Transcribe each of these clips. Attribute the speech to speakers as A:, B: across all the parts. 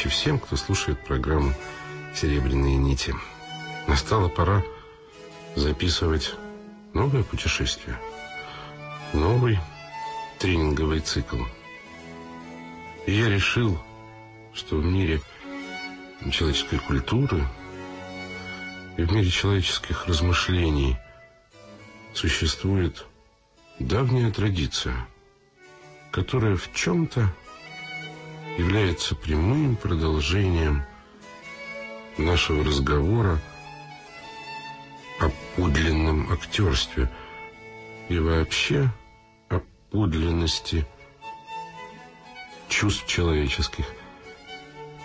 A: ночи всем, кто слушает программу «Серебряные нити». Настала пора записывать новое путешествие. Новый тренинговый цикл. И я решил, что в мире человеческой культуры и в мире человеческих размышлений существует давняя традиция, которая в чем-то является прямым продолжением нашего разговора о подлинном актерстве и вообще о подлинности чувств человеческих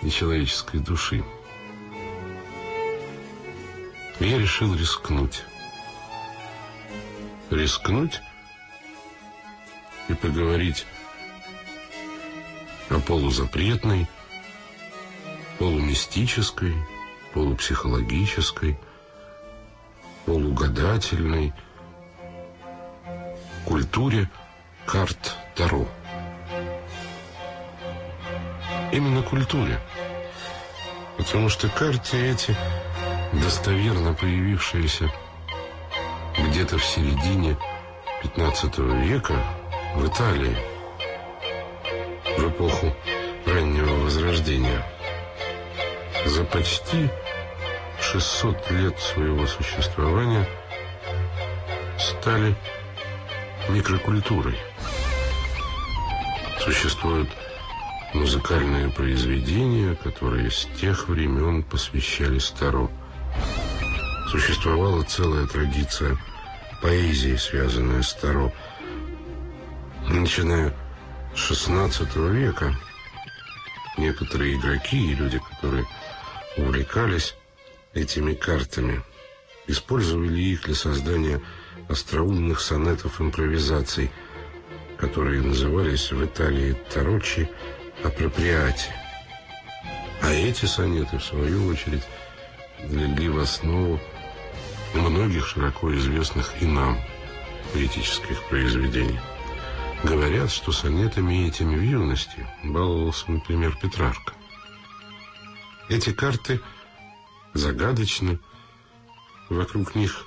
A: и человеческой души. Я решил рискнуть. Рискнуть и поговорить о полузапретной, полумистической, полупсихологической, полугадательной культуре карт Таро. Именно культуре. Потому что карты эти, достоверно появившиеся где-то в середине 15 века в Италии, в эпоху раннего Возрождения. За почти 600 лет своего существования стали микрокультурой. Существуют музыкальные произведения, которые с тех времен посвящали Таро. Существовала целая традиция поэзии, связанная с Таро. Начиная XVI века некоторые игроки и люди, которые увлекались этими картами, использовали их для создания остроумных сонетов импровизаций, которые назывались в Италии тарочи апроприати. А эти сонеты, в свою очередь, легли в основу многих широко известных и нам поэтических произведений. Говорят, что сонетами этими в юности баловался, например, Петрарка. Эти карты загадочны, вокруг них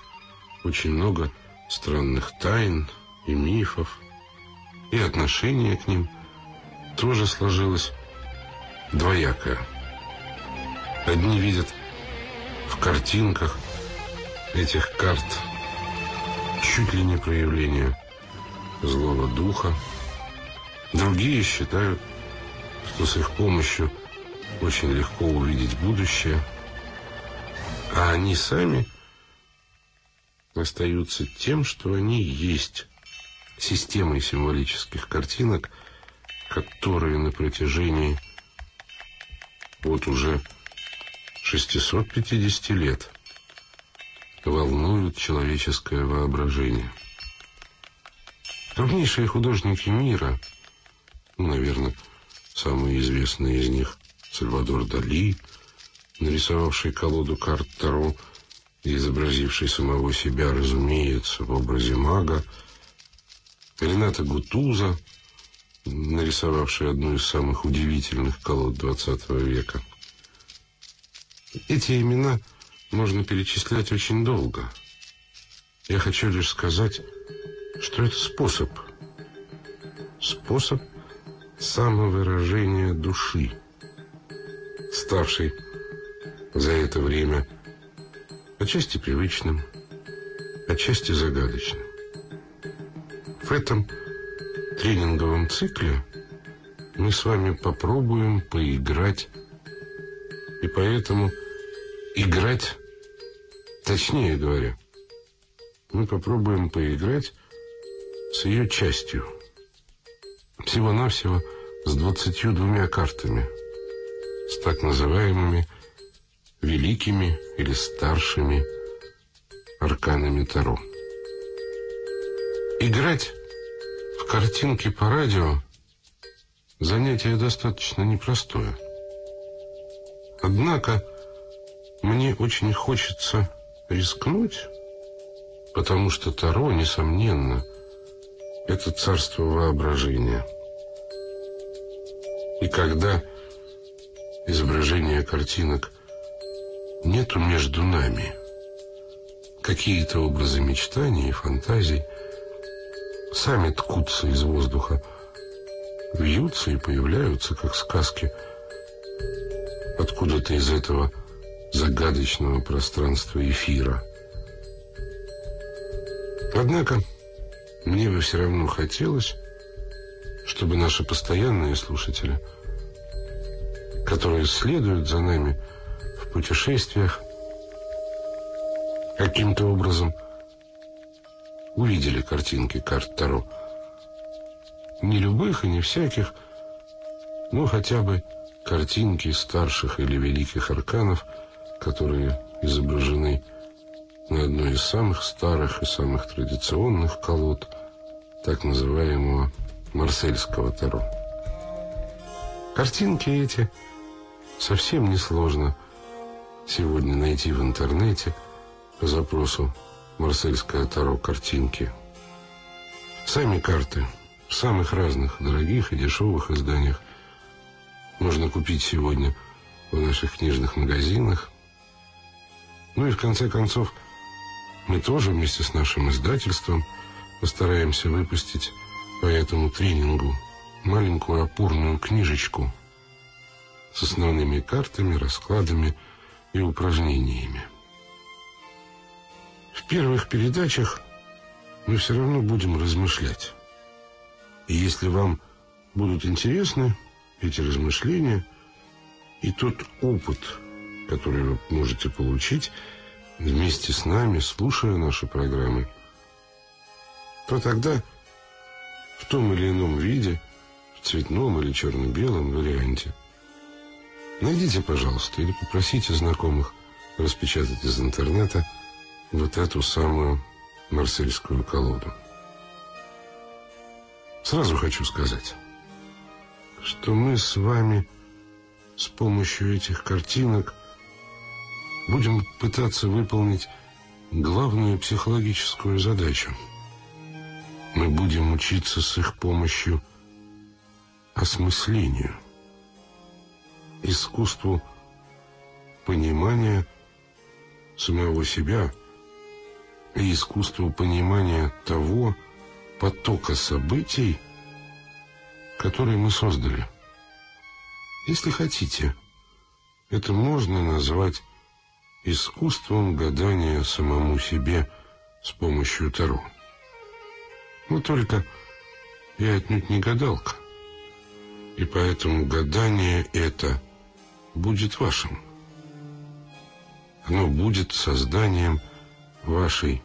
A: очень много странных тайн и мифов, и отношение к ним тоже сложилось двоякое. Одни видят в картинках этих карт чуть ли не проявление злого духа. Другие считают, что с их помощью очень легко увидеть будущее, а они сами остаются тем, что они есть системой символических картинок, которые на протяжении вот уже 650 лет волнуют человеческое воображение. Крупнейшие художники мира, ну, наверное, самые известные из них, Сальвадор Дали, нарисовавший колоду карт Таро и изобразивший самого себя, разумеется, в образе мага, Рената Гутуза, нарисовавший одну из самых удивительных колод XX века. Эти имена можно перечислять очень долго. Я хочу лишь сказать что это способ. Способ самовыражения души, ставший за это время отчасти привычным, отчасти загадочным. В этом тренинговом цикле мы с вами попробуем поиграть, и поэтому играть, точнее говоря, мы попробуем поиграть с ее частью. Всего-навсего с двадцатью двумя картами, с так называемыми великими или старшими арканами Таро. Играть в картинки по радио занятие достаточно непростое. Однако мне очень хочется рискнуть, потому что Таро, несомненно, это царство воображения. И когда из изображения картинок нету между нами. Какие-то образы мечтаний и фантазий сами ткутся из воздуха, вьются и появляются, как сказки, откуда-то из этого загадочного пространства эфира. Однако мне бы все равно хотелось, чтобы наши постоянные слушатели, которые следуют за нами в путешествиях, каким-то образом увидели картинки карт Таро. Не любых и не всяких, но хотя бы картинки старших или великих арканов, которые изображены на одной из самых старых и самых традиционных колод, так называемого марсельского Таро. Картинки эти совсем несложно сегодня найти в интернете по запросу «Марсельское Таро картинки». Сами карты в самых разных дорогих и дешевых изданиях можно купить сегодня в наших книжных магазинах. Ну и в конце концов, мы тоже вместе с нашим издательством постараемся выпустить по этому тренингу маленькую опорную книжечку с основными картами, раскладами и упражнениями. В первых передачах мы все равно будем размышлять. И если вам будут интересны эти размышления и тот опыт, который вы можете получить вместе с нами, слушая наши программы, то тогда в том или ином виде, в цветном или черно-белом варианте. Найдите, пожалуйста, или попросите знакомых распечатать из интернета вот эту самую марсельскую колоду. Сразу хочу сказать, что мы с вами с помощью этих картинок будем пытаться выполнить главную психологическую задачу – мы будем учиться с их помощью осмыслению, искусству понимания самого себя и искусству понимания того потока событий, который мы создали. Если хотите, это можно назвать искусством гадания самому себе с помощью Таро. Но только я отнюдь не гадалка. И поэтому гадание это будет вашим. Оно будет созданием вашей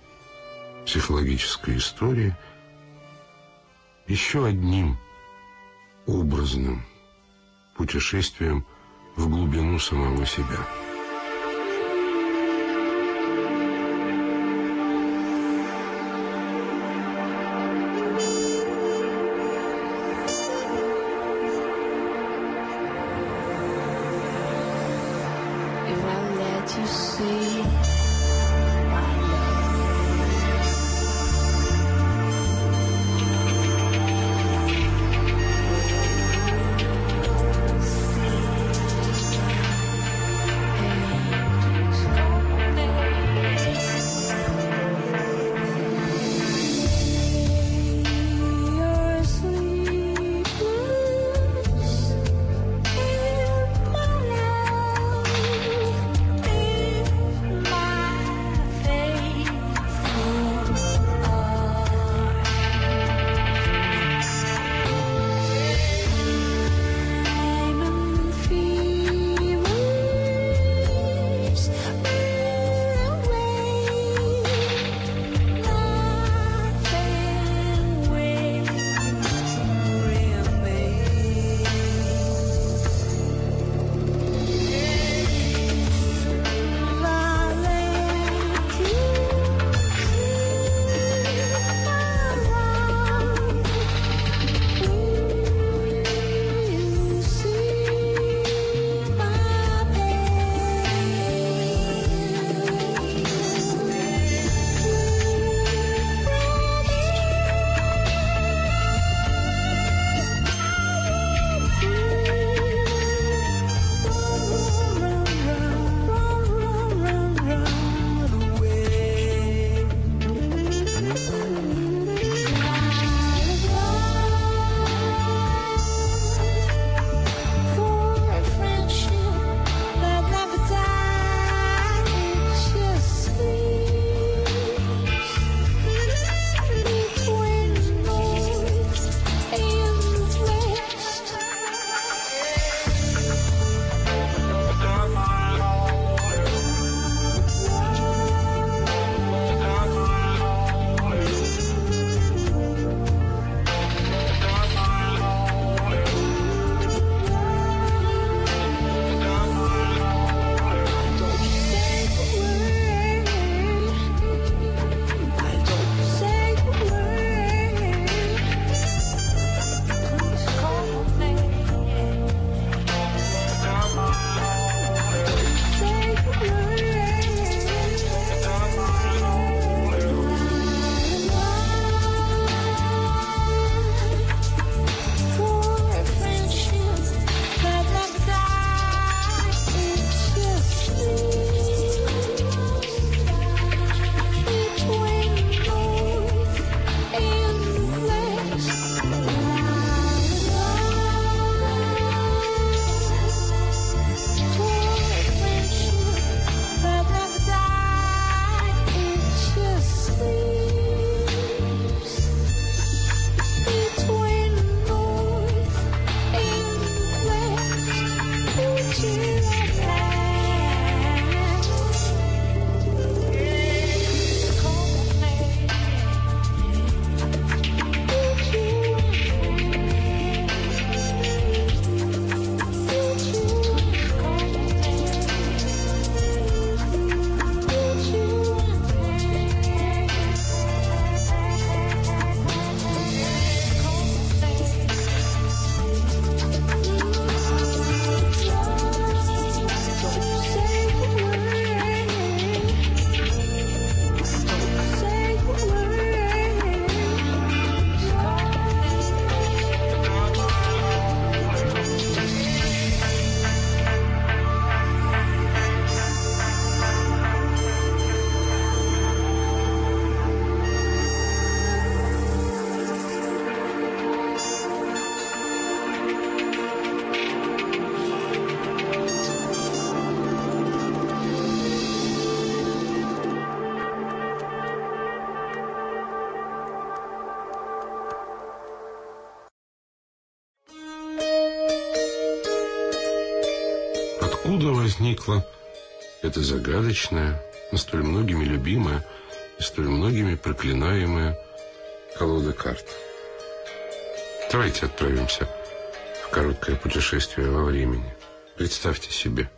A: психологической истории, еще одним образным путешествием в глубину самого себя. Откуда возникла эта загадочная, но столь многими любимая и столь многими проклинаемая колода карт? Давайте отправимся в короткое путешествие во времени. Представьте себе.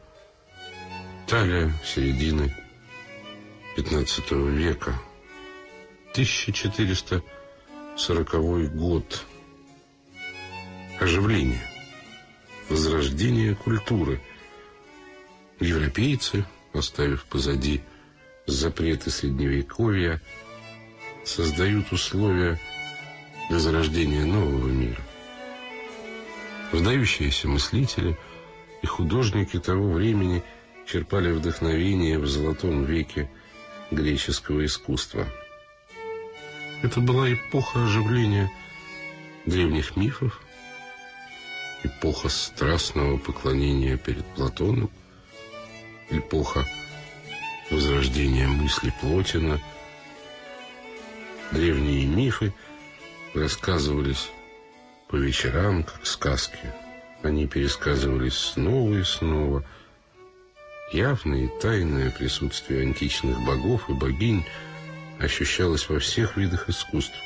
A: Италия середины 15 века. 1440 год. Оживление. Возрождение культуры – Европейцы, оставив позади запреты Средневековья, создают условия для зарождения нового мира. Выдающиеся мыслители и художники того времени черпали вдохновение в золотом веке греческого искусства. Это была эпоха оживления древних мифов, эпоха страстного поклонения перед Платоном – эпоха возрождения мысли Плотина. Древние мифы рассказывались по вечерам, как сказки. Они пересказывались снова и снова. Явное и тайное присутствие античных богов и богинь ощущалось во всех видах искусств.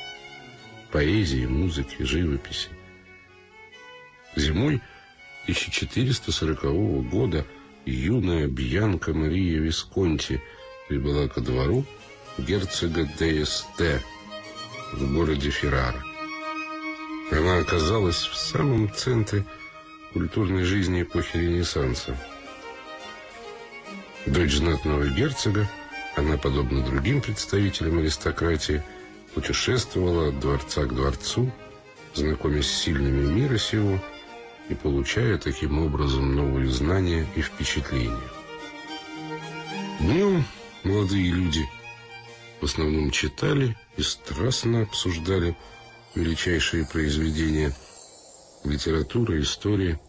A: Поэзии, музыки, живописи. Зимой 1440 года – юная Бьянка Мария Висконти прибыла ко двору герцога ДСТ в городе Феррара. Она оказалась в самом центре культурной жизни эпохи Ренессанса. Дочь знатного герцога, она, подобно другим представителям аристократии, путешествовала от дворца к дворцу, знакомясь с сильными мира сего – и получая таким образом новые знания и впечатления. Днем молодые люди в основном читали и страстно обсуждали величайшие произведения литературы, истории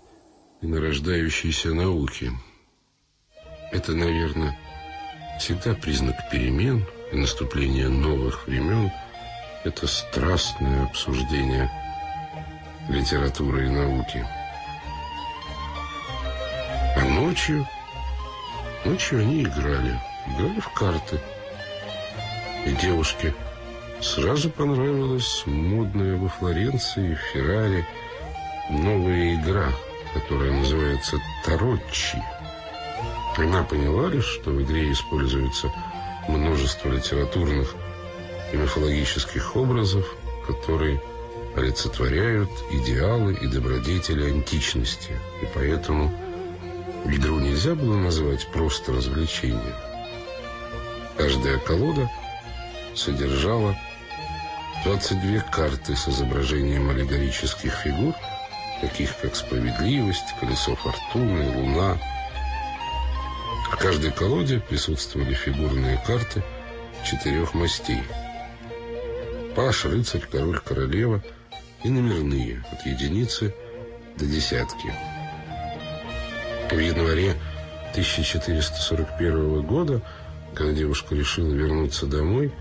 A: и нарождающиеся науки. Это, наверное, всегда признак перемен и наступления новых времен. Это страстное обсуждение литературы и науки. Ночью, ночью они играли, играли в карты. И девушке сразу понравилась модная во Флоренции, в Ферраре, новая игра, которая называется Таротчи. Она поняла лишь, что в игре используется множество литературных и мифологических образов, которые олицетворяют идеалы и добродетели античности, и поэтому Игру нельзя было назвать просто развлечением. Каждая колода содержала 22 карты с изображением аллегорических фигур, таких как справедливость, колесо фортуны, луна. В каждой колоде присутствовали фигурные карты четырех мастей. Паш, рыцарь, король, королева и номерные от единицы до десятки. В январе 1441 года, когда девушка решила вернуться домой,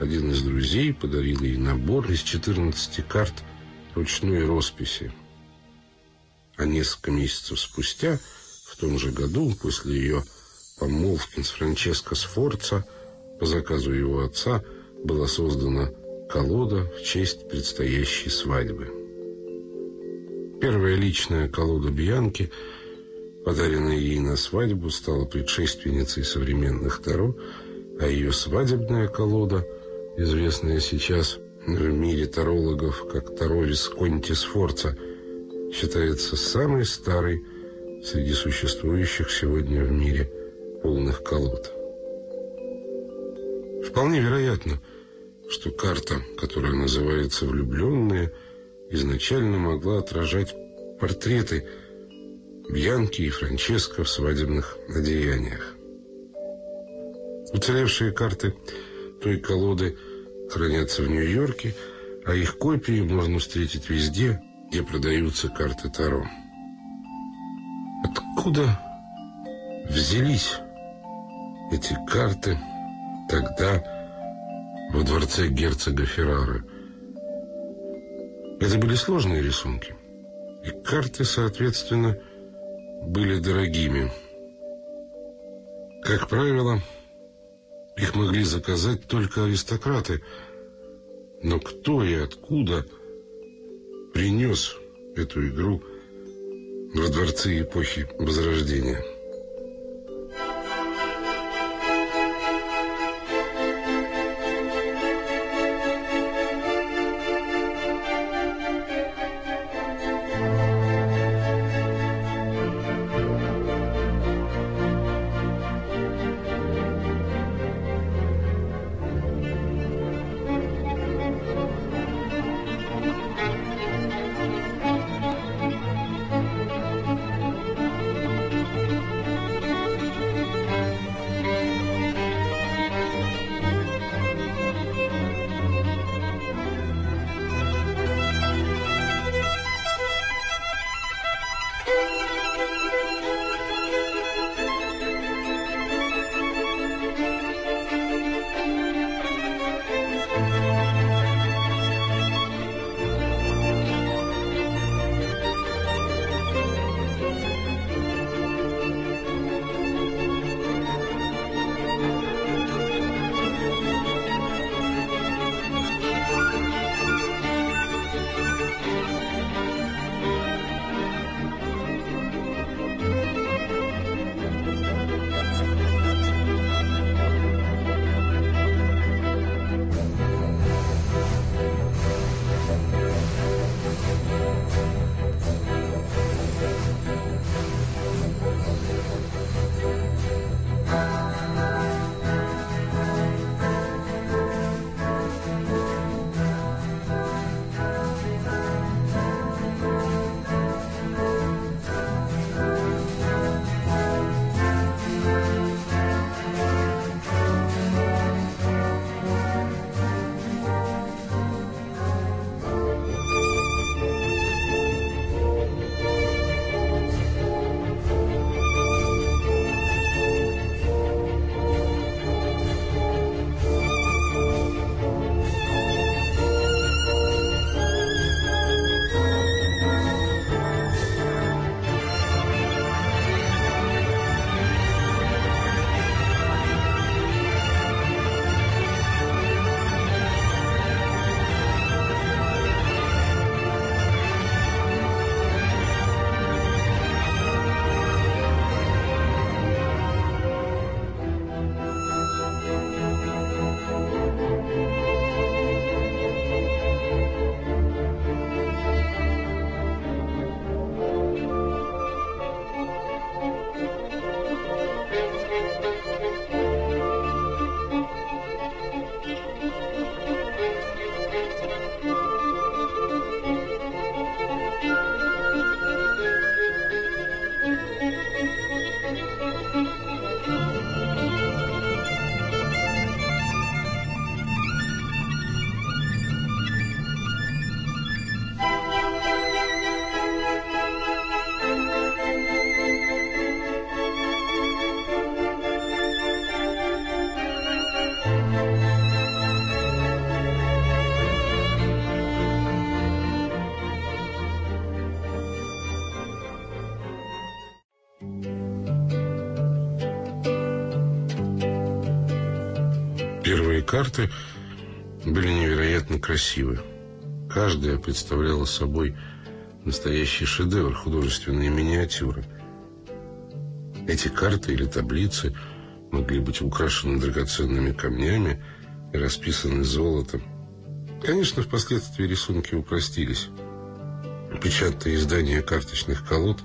A: один из друзей подарил ей набор из 14 карт ручной росписи. А несколько месяцев спустя том же году, после ее помолвки с Франческо Сфорца, по заказу его отца была создана колода в честь предстоящей свадьбы. Первая личная колода Бьянки, подаренная ей на свадьбу, стала предшественницей современных Таро, а ее свадебная колода, известная сейчас в мире тарологов как Таро Висконти Сфорца, считается самой старой среди существующих сегодня в мире полных колод. Вполне вероятно, что карта, которая называется «Влюбленные», изначально могла отражать портреты Бьянки и Франческо в свадебных одеяниях. Уцелевшие карты той колоды хранятся в Нью-Йорке, а их копии можно встретить везде, где продаются карты Таро. Откуда взялись эти карты тогда во дворце герцога Феррара? Это были сложные рисунки, и карты, соответственно, были дорогими. Как правило, их могли заказать только аристократы. Но кто и откуда принес эту игру во дворцы эпохи Возрождения? Карты были невероятно красивы. Каждая представляла собой настоящий шедевр художественной миниатюры. Эти карты или таблицы могли быть украшены драгоценными камнями и расписаны золотом. Конечно, впоследствии рисунки упростились. Печатное издание карточных колод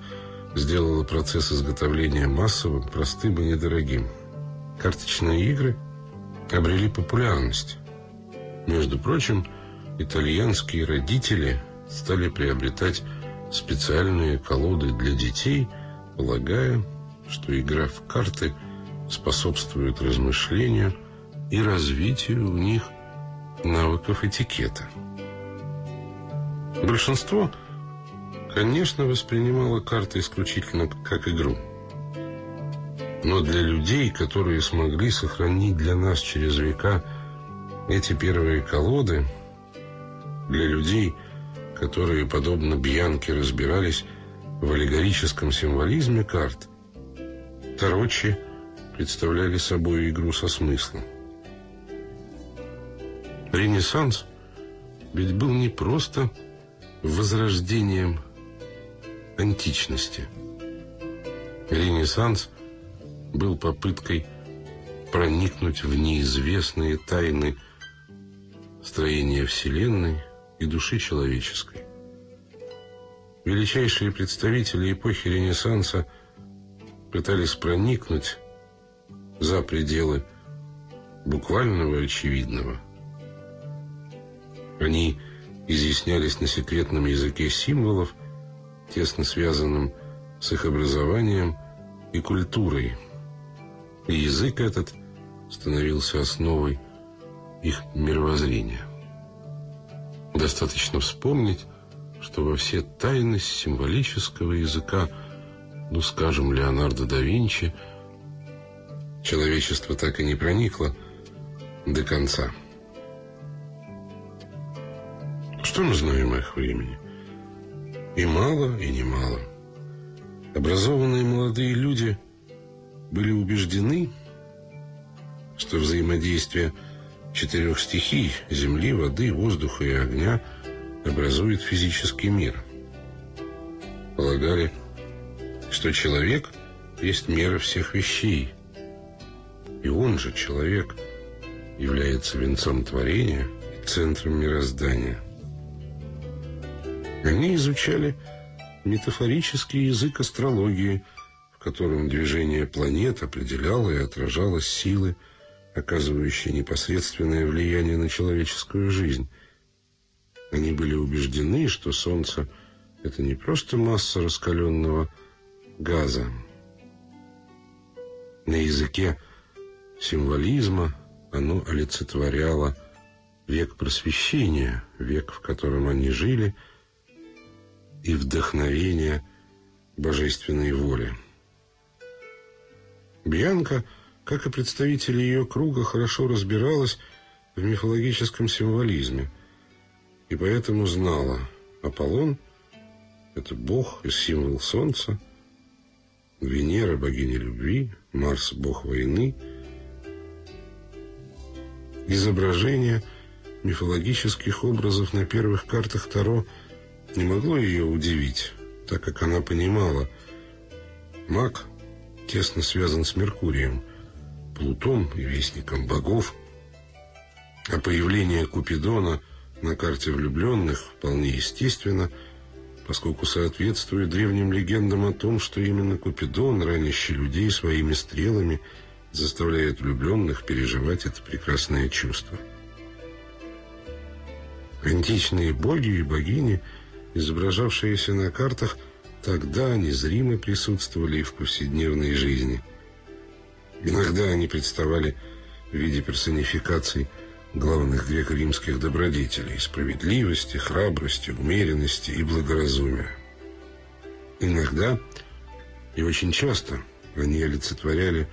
A: сделало процесс изготовления массовым, простым и недорогим. Карточные игры обрели популярность. Между прочим, итальянские родители стали приобретать специальные колоды для детей, полагая, что игра в карты способствует размышлению и развитию у них навыков этикета. Большинство, конечно, воспринимало карты исключительно как игру. Но для людей, которые смогли сохранить для нас через века эти первые колоды, для людей, которые, подобно Бьянке, разбирались в аллегорическом символизме карт, Тарочи представляли собой игру со смыслом. Ренессанс ведь был не просто возрождением античности. Ренессанс был попыткой проникнуть в неизвестные тайны строения Вселенной и души человеческой. Величайшие представители эпохи Ренессанса пытались проникнуть за пределы буквального очевидного. Они изъяснялись на секретном языке символов, тесно связанном с их образованием и культурой. И язык этот становился основой их мировоззрения. Достаточно вспомнить, что во все тайны символического языка, ну, скажем, Леонардо да Винчи, человечество так и не проникло до конца. Что мы знаем о их времени? И мало, и немало. Образованные молодые люди были убеждены, что взаимодействие четырех стихий – земли, воды, воздуха и огня – образует физический мир. Полагали, что человек есть мера всех вещей, и он же, человек, является венцом творения и центром мироздания. Они изучали метафорический язык астрологии, в котором движение планет определяло и отражало силы, оказывающие непосредственное влияние на человеческую жизнь. Они были убеждены, что Солнце – это не просто масса раскаленного газа. На языке символизма оно олицетворяло век просвещения, век, в котором они жили, и вдохновение божественной воли. Бьянка – как и представители ее круга, хорошо разбиралась в мифологическом символизме и поэтому знала, Аполлон – это бог и символ солнца, Венера – богиня любви, Марс – бог войны. Изображение мифологических образов на первых картах Таро не могло ее удивить, так как она понимала, маг тесно связан с Меркурием – Плутон и вестником богов, а появление Купидона на карте влюбленных вполне естественно, поскольку соответствует древним легендам о том, что именно Купидон, ранящий людей своими стрелами, заставляет влюбленных переживать это прекрасное чувство. Античные боги и богини, изображавшиеся на картах, тогда незримо присутствовали и в повседневной жизни – Иногда они представали в виде персонификаций главных греко-римских добродетелей – справедливости, храбрости, умеренности и благоразумия. Иногда и очень часто они олицетворяли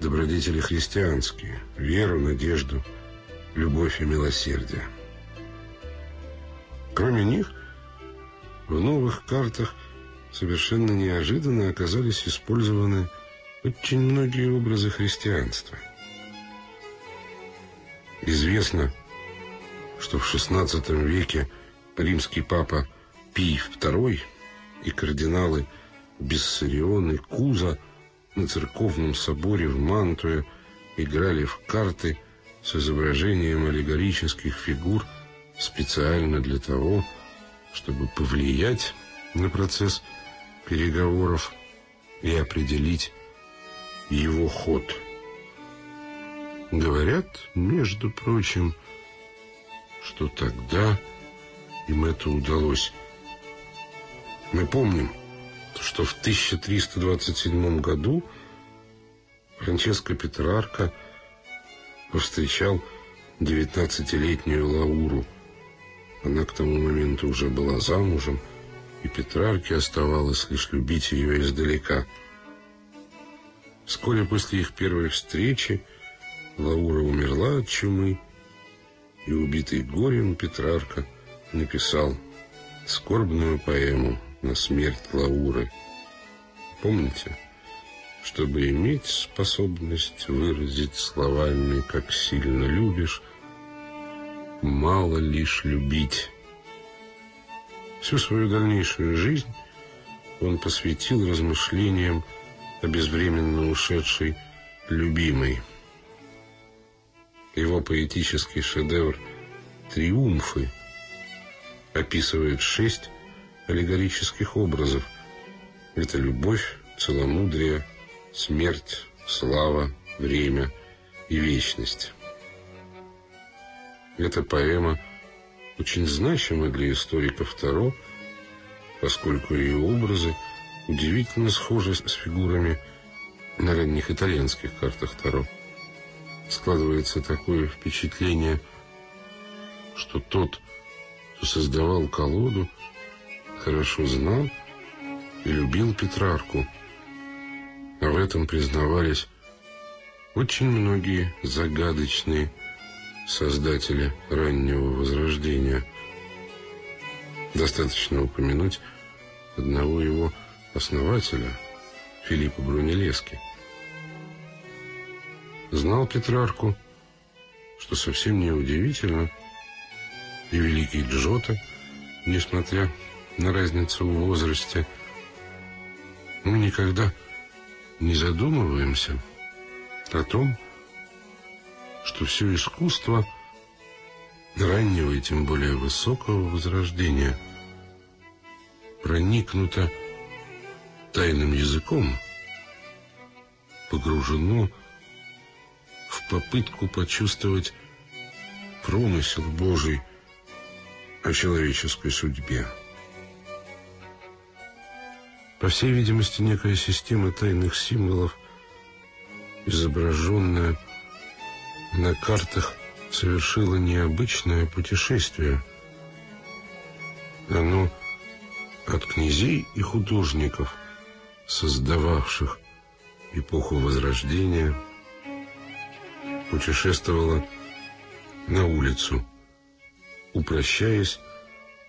A: добродетели христианские – веру, надежду, любовь и милосердие. Кроме них, в новых картах совершенно неожиданно оказались использованы – очень многие образы христианства. Известно, что в XVI веке римский папа Пий II и кардиналы Бессарион и Куза на церковном соборе в Мантуе играли в карты с изображением аллегорических фигур специально для того, чтобы повлиять на процесс переговоров и определить его ход. Говорят, между прочим, что тогда им это удалось. Мы помним, что в 1327 году Франческо Петрарка повстречал 19-летнюю Лауру. Она к тому моменту уже была замужем, и Петрарке оставалось лишь любить ее издалека. Вскоре после их первой встречи Лаура умерла от чумы, и убитый горем Петрарка написал скорбную поэму на смерть Лауры. Помните? Чтобы иметь способность выразить словами, как сильно любишь, мало лишь любить. Всю свою дальнейшую жизнь он посвятил размышлениям о безвременно ушедшей любимой. Его поэтический шедевр «Триумфы» описывает шесть аллегорических образов. Это любовь, целомудрие, смерть, слава, время и вечность. Эта поэма очень значима для историков Таро, поскольку ее образы удивительно схожи с фигурами на ранних итальянских картах Таро. Складывается такое впечатление, что тот, кто создавал колоду, хорошо знал и любил Петрарку. А в этом признавались очень многие загадочные создатели раннего Возрождения. Достаточно упомянуть одного его основателя, Филиппа Брунеллески. Знал Петрарку, что совсем не удивительно, и великий Джота, несмотря на разницу в возрасте, мы никогда не задумываемся о том, что все искусство раннего и тем более высокого возрождения проникнуто тайным языком, погружено в попытку почувствовать промысел Божий о человеческой судьбе. По всей видимости, некая система тайных символов, изображенная на картах, совершила необычное путешествие. Оно от князей и художников, создававших эпоху Возрождения, путешествовало на улицу, упрощаясь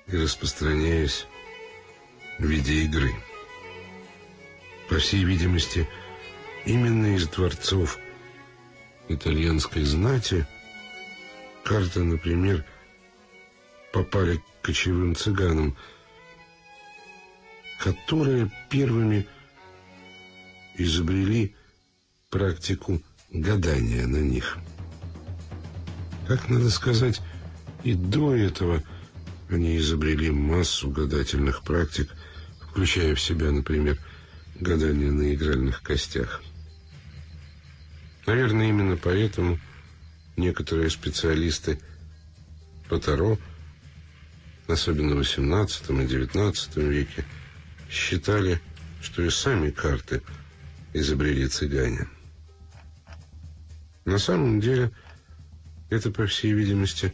A: и распространяясь в виде игры. По всей видимости, именно из дворцов итальянской знати карты, например, попали к кочевым цыганам, которые первыми изобрели практику гадания на них. Как надо сказать, и до этого они изобрели массу гадательных практик, включая в себя, например, гадание на игральных костях. Наверное, именно поэтому некоторые специалисты по Таро, особенно в XVIII и XIX веке, считали, что и сами карты изобрели цыгане. На самом деле, это, по всей видимости,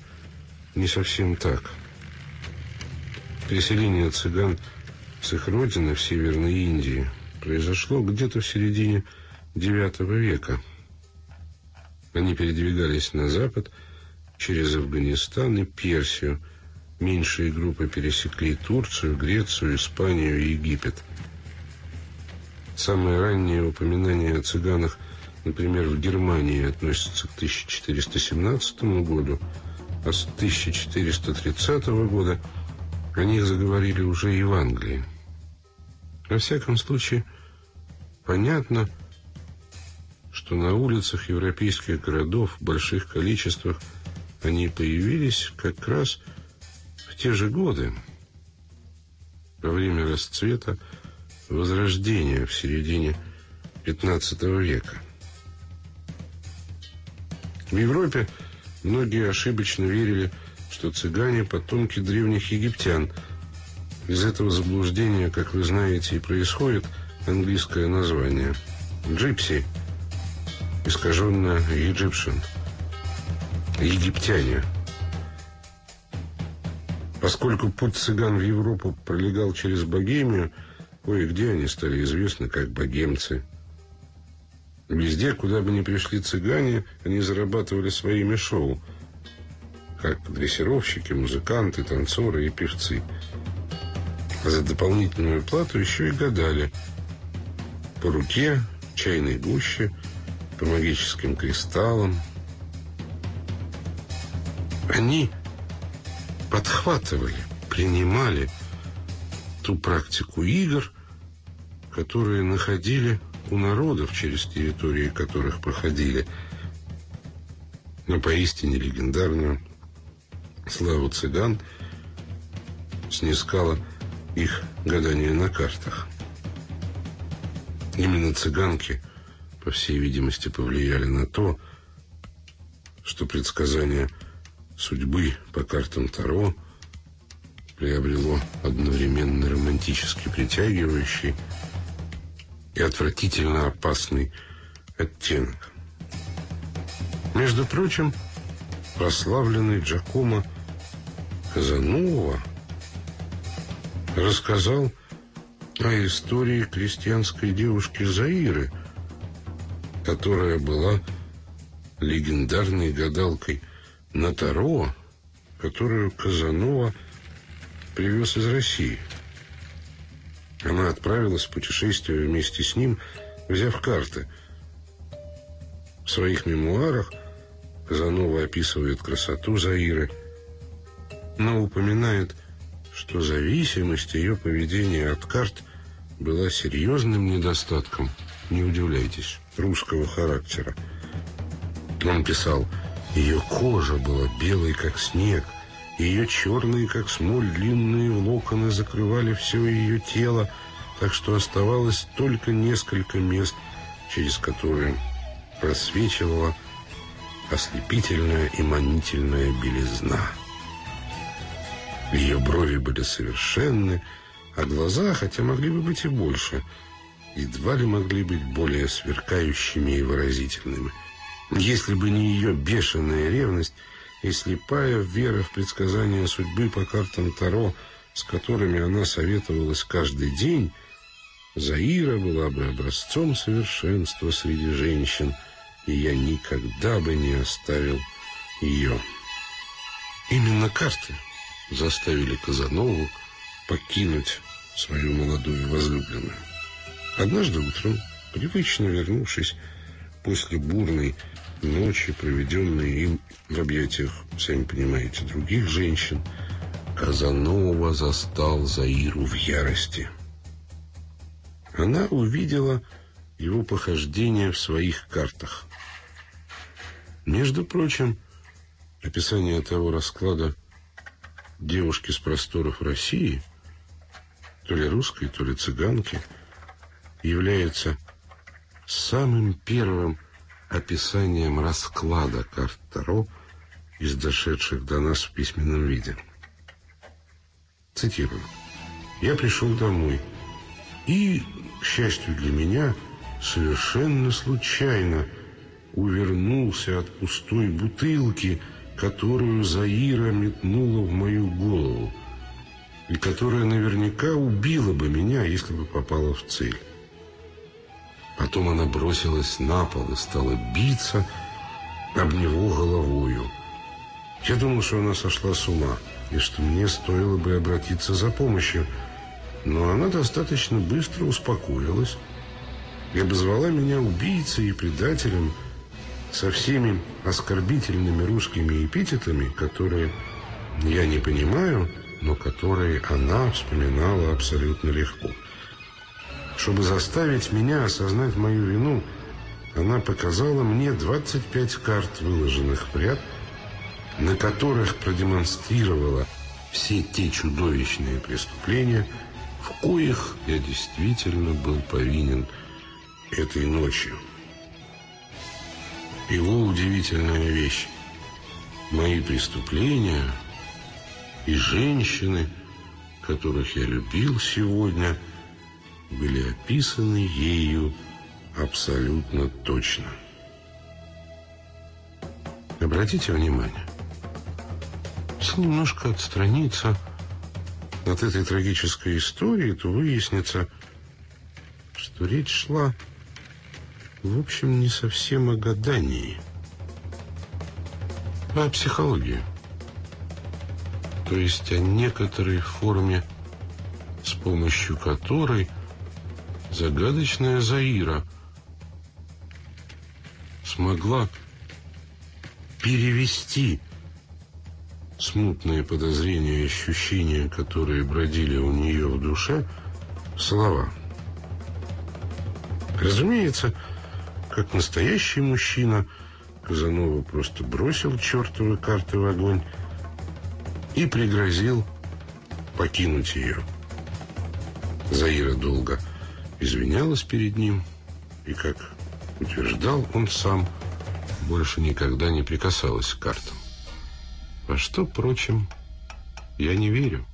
A: не совсем так. Переселение цыган с их родины в Северной Индии – произошло где-то в середине IX века. Они передвигались на запад через Афганистан и Персию. Меньшие группы пересекли Турцию, Грецию, Испанию и Египет. Самые ранние упоминания о цыганах например, в Германии относится к 1417 году, а с 1430 года о них заговорили уже и в Англии. Во всяком случае, понятно, что на улицах европейских городов в больших количествах они появились как раз в те же годы, во время расцвета Возрождения в середине XV века. В Европе многие ошибочно верили, что цыгане – потомки древних египтян. Из этого заблуждения, как вы знаете, и происходит английское название – «джипси», искаженно «Egyptian», «египтяне». Поскольку путь цыган в Европу пролегал через Богемию, кое-где они стали известны как богемцы. Везде, куда бы ни пришли цыгане, они зарабатывали своими шоу, как дрессировщики, музыканты, танцоры и певцы. За дополнительную плату еще и гадали. По руке, чайной гуще, по магическим кристаллам. Они подхватывали, принимали ту практику игр, которые находили у народов, через территории которых проходили, но поистине легендарную славу цыган снискало их гадание на картах. Именно цыганки, по всей видимости, повлияли на то, что предсказание судьбы по картам Таро приобрело одновременно романтически притягивающий и отвратительно опасный оттенок. Между прочим, прославленный Джакомо Казанова рассказал о истории крестьянской девушки Заиры, которая была легендарной гадалкой на Таро, которую Казанова привез из России. Она отправилась в путешествие вместе с ним, взяв карты. В своих мемуарах Казанова описывает красоту Заиры, но упоминает, что зависимость ее поведения от карт была серьезным недостатком, не удивляйтесь, русского характера. Он писал ее кожа была белой, как снег. Ее черные, как смоль, длинные локоны закрывали все ее тело, так что оставалось только несколько мест, через которые просвечивала ослепительная и манительная белизна. Ее брови были совершенны, а глаза, хотя могли бы быть и больше, едва ли могли быть более сверкающими и выразительными. Если бы не ее бешеная ревность и слепая вера в предсказания судьбы по картам Таро, с которыми она советовалась каждый день, Заира была бы образцом совершенства среди женщин, и я никогда бы не оставил ее. Именно карты заставили Казанову покинуть свою молодую возлюбленную. Однажды утром, привычно вернувшись после бурной ночи, проведенные им в объятиях, сами понимаете, других женщин, Казанова застал Заиру в ярости. Она увидела его похождение в своих картах. Между прочим, описание того расклада девушки с просторов России, то ли русской, то ли цыганки, является самым первым описанием расклада карт Таро из дошедших до нас в письменном виде. Цитирую. «Я пришел домой и, к счастью для меня, совершенно случайно увернулся от пустой бутылки, которую Заира метнула в мою голову, и которая наверняка убила бы меня, если бы попала в цель. Потом она бросилась на пол и стала биться об него головою. Я думал, что она сошла с ума, и что мне стоило бы обратиться за помощью. Но она достаточно быстро успокоилась и обозвала меня убийцей и предателем со всеми оскорбительными русскими эпитетами, которые я не понимаю, но которые она вспоминала абсолютно легко. Чтобы заставить меня осознать мою вину, она показала мне 25 карт, выложенных в ряд, на которых продемонстрировала все те чудовищные преступления, в коих я действительно был повинен этой ночью. Его удивительная вещь. Мои преступления и женщины, которых я любил сегодня, были описаны ею абсолютно точно. Обратите внимание, если немножко отстраниться от этой трагической истории, то выяснится, что речь шла, в общем, не совсем о гадании, а о психологии. То есть о некоторой форме, с помощью которой загадочная Заира смогла перевести смутные подозрения и ощущения, которые бродили у нее в душе, в слова. Разумеется, как настоящий мужчина, Казанова просто бросил чертовы карты в огонь и пригрозил покинуть ее. Заира долго извинялась перед ним, и, как утверждал он сам, больше никогда не прикасалась к картам. Во что, впрочем, я не верю.